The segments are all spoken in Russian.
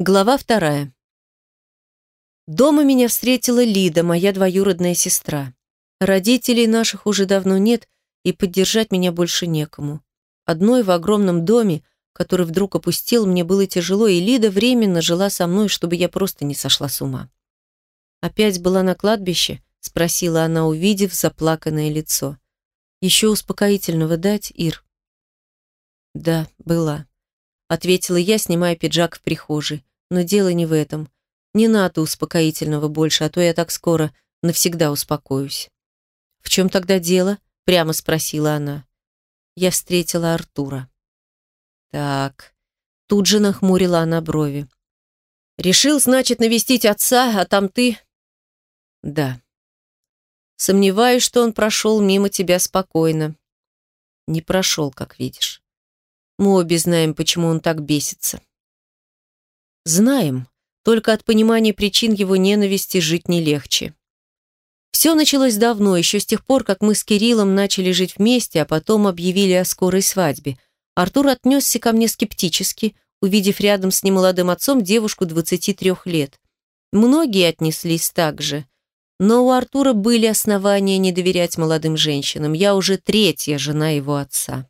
Глава вторая. Дома меня встретила Лида, моя двоюродная сестра. Родителей наших уже давно нет, и поддержать меня больше некому. Одной в огромном доме, который вдруг опустел, мне было тяжело, и Лида временно жила со мной, чтобы я просто не сошла с ума. «Опять была на кладбище?» — спросила она, увидев заплаканное лицо. «Еще успокоительного дать, Ир?» «Да, была», — ответила я, снимая пиджак в прихожей. Но дело не в этом. Не надо успокоительного больше, а то я так скоро навсегда успокоюсь. «В чем тогда дело?» — прямо спросила она. Я встретила Артура. «Так...» Тут же нахмурила она брови. «Решил, значит, навестить отца, а там ты...» «Да». «Сомневаюсь, что он прошел мимо тебя спокойно». «Не прошел, как видишь. Мы обе знаем, почему он так бесится». Знаем, только от понимания причин его ненависти жить не легче. Все началось давно, еще с тех пор, как мы с Кириллом начали жить вместе, а потом объявили о скорой свадьбе. Артур отнесся ко мне скептически, увидев рядом с немолодым отцом девушку 23 лет. Многие отнеслись так же. Но у Артура были основания не доверять молодым женщинам. Я уже третья жена его отца.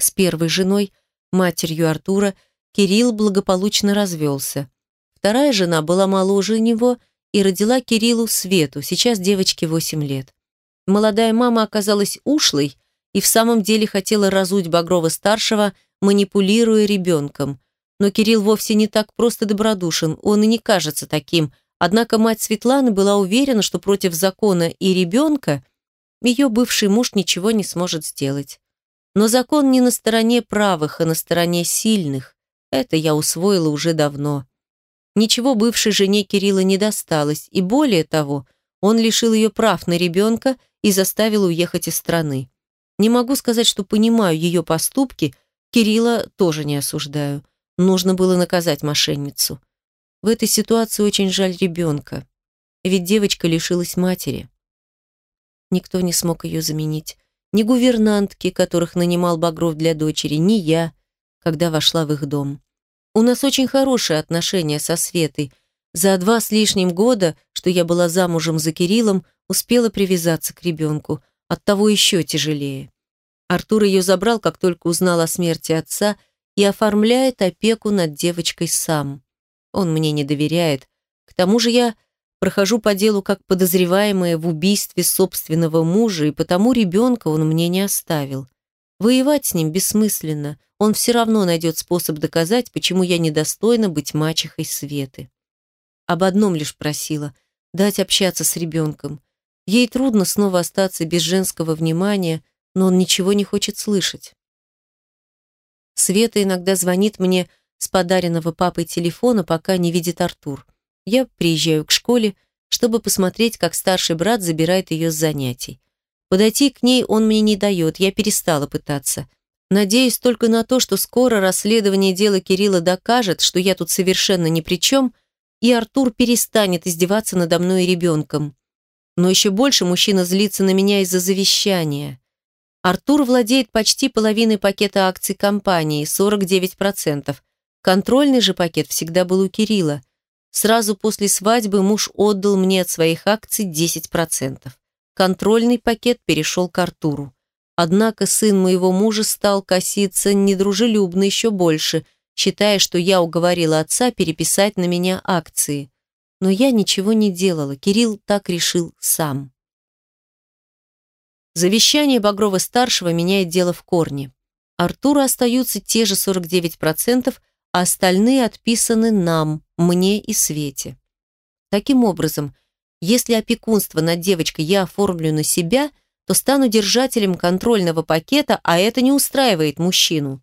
С первой женой, матерью Артура, Кирилл благополучно развелся. Вторая жена была моложе него и родила Кириллу Свету, сейчас девочке 8 лет. Молодая мама оказалась ушлой и в самом деле хотела разуть Багрова-старшего, манипулируя ребенком. Но Кирилл вовсе не так просто добродушен, он и не кажется таким. Однако мать Светланы была уверена, что против закона и ребенка ее бывший муж ничего не сможет сделать. Но закон не на стороне правых, а на стороне сильных. Это я усвоила уже давно. Ничего бывшей жене Кирилла не досталось, и более того, он лишил ее прав на ребенка и заставил уехать из страны. Не могу сказать, что понимаю ее поступки, Кирилла тоже не осуждаю. Нужно было наказать мошенницу. В этой ситуации очень жаль ребенка, ведь девочка лишилась матери. Никто не смог ее заменить. Ни гувернантки, которых нанимал Багров для дочери, ни я, когда вошла в их дом. У нас очень хорошие отношения со Светой. За два с лишним года, что я была замужем за Кириллом, успела привязаться к ребенку. Оттого еще тяжелее. Артур ее забрал, как только узнал о смерти отца, и оформляет опеку над девочкой сам. Он мне не доверяет. К тому же я прохожу по делу как подозреваемая в убийстве собственного мужа, и потому ребенка он мне не оставил. Воевать с ним бессмысленно. Он все равно найдет способ доказать, почему я недостойна быть мачехой Светы. Об одном лишь просила – дать общаться с ребенком. Ей трудно снова остаться без женского внимания, но он ничего не хочет слышать. Света иногда звонит мне с подаренного папой телефона, пока не видит Артур. Я приезжаю к школе, чтобы посмотреть, как старший брат забирает ее с занятий. Подойти к ней он мне не дает, я перестала пытаться. Надеюсь только на то, что скоро расследование дела Кирилла докажет, что я тут совершенно ни при чем, и Артур перестанет издеваться надо мной и ребенком. Но еще больше мужчина злится на меня из-за завещания. Артур владеет почти половиной пакета акций компании, 49%. Контрольный же пакет всегда был у Кирилла. Сразу после свадьбы муж отдал мне от своих акций 10% контрольный пакет перешел к Артуру. Однако сын моего мужа стал коситься недружелюбно еще больше, считая, что я уговорила отца переписать на меня акции. Но я ничего не делала, Кирилл так решил сам. Завещание Багрова-старшего меняет дело в корне. Артуру остаются те же 49%, а остальные отписаны нам, мне и Свете. Таким образом, если опекунство над девочкой я оформлю на себя, то стану держателем контрольного пакета, а это не устраивает мужчину.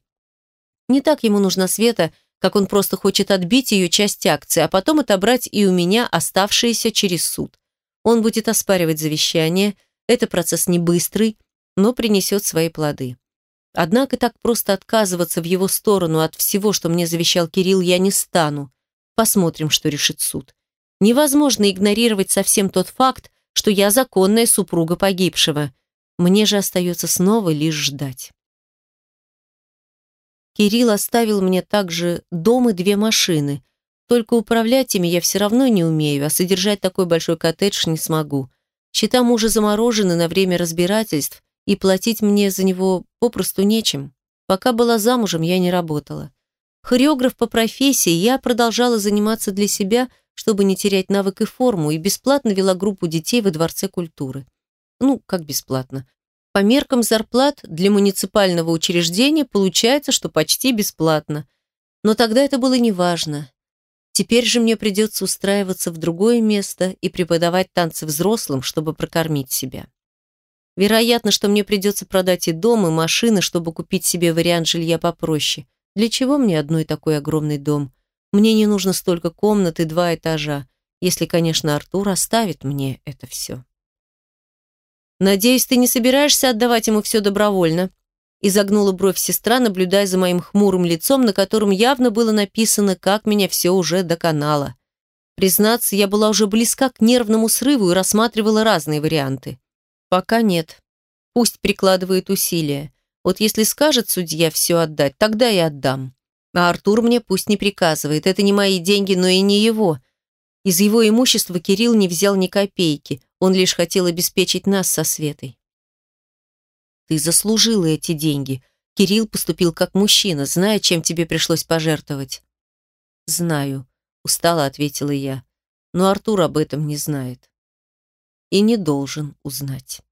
Не так ему нужна Света, как он просто хочет отбить ее часть акций, а потом отобрать и у меня оставшиеся через суд. Он будет оспаривать завещание, это процесс не быстрый, но принесет свои плоды. Однако так просто отказываться в его сторону от всего, что мне завещал Кирилл, я не стану. Посмотрим, что решит суд. Невозможно игнорировать совсем тот факт, что я законная супруга погибшего. Мне же остается снова лишь ждать. Кирилл оставил мне также дом и две машины, Только управлять ими я все равно не умею, а содержать такой большой коттедж не смогу. Счета мужа заморожены на время разбирательств, и платить мне за него попросту нечем. Пока была замужем, я не работала. Хореограф по профессии, я продолжала заниматься для себя, чтобы не терять навык и форму, и бесплатно вела группу детей во Дворце культуры. Ну, как бесплатно. По меркам зарплат для муниципального учреждения получается, что почти бесплатно. Но тогда это было неважно. Теперь же мне придется устраиваться в другое место и преподавать танцы взрослым, чтобы прокормить себя. Вероятно, что мне придется продать и дом, и машины, чтобы купить себе вариант жилья попроще. Для чего мне одной такой огромный дом? Мне не нужно столько комнат и два этажа, если, конечно, Артур оставит мне это все. «Надеюсь, ты не собираешься отдавать ему все добровольно?» изогнула бровь сестра, наблюдая за моим хмурым лицом, на котором явно было написано, как меня все уже доконало. Признаться, я была уже близка к нервному срыву и рассматривала разные варианты. Пока нет. Пусть прикладывает усилия. Вот если скажет судья все отдать, тогда и отдам. А Артур мне пусть не приказывает. Это не мои деньги, но и не его. Из его имущества Кирилл не взял ни копейки. Он лишь хотел обеспечить нас со Светой. Ты заслужила эти деньги. Кирилл поступил как мужчина, зная, чем тебе пришлось пожертвовать. Знаю, устало ответила я. Но Артур об этом не знает. И не должен узнать.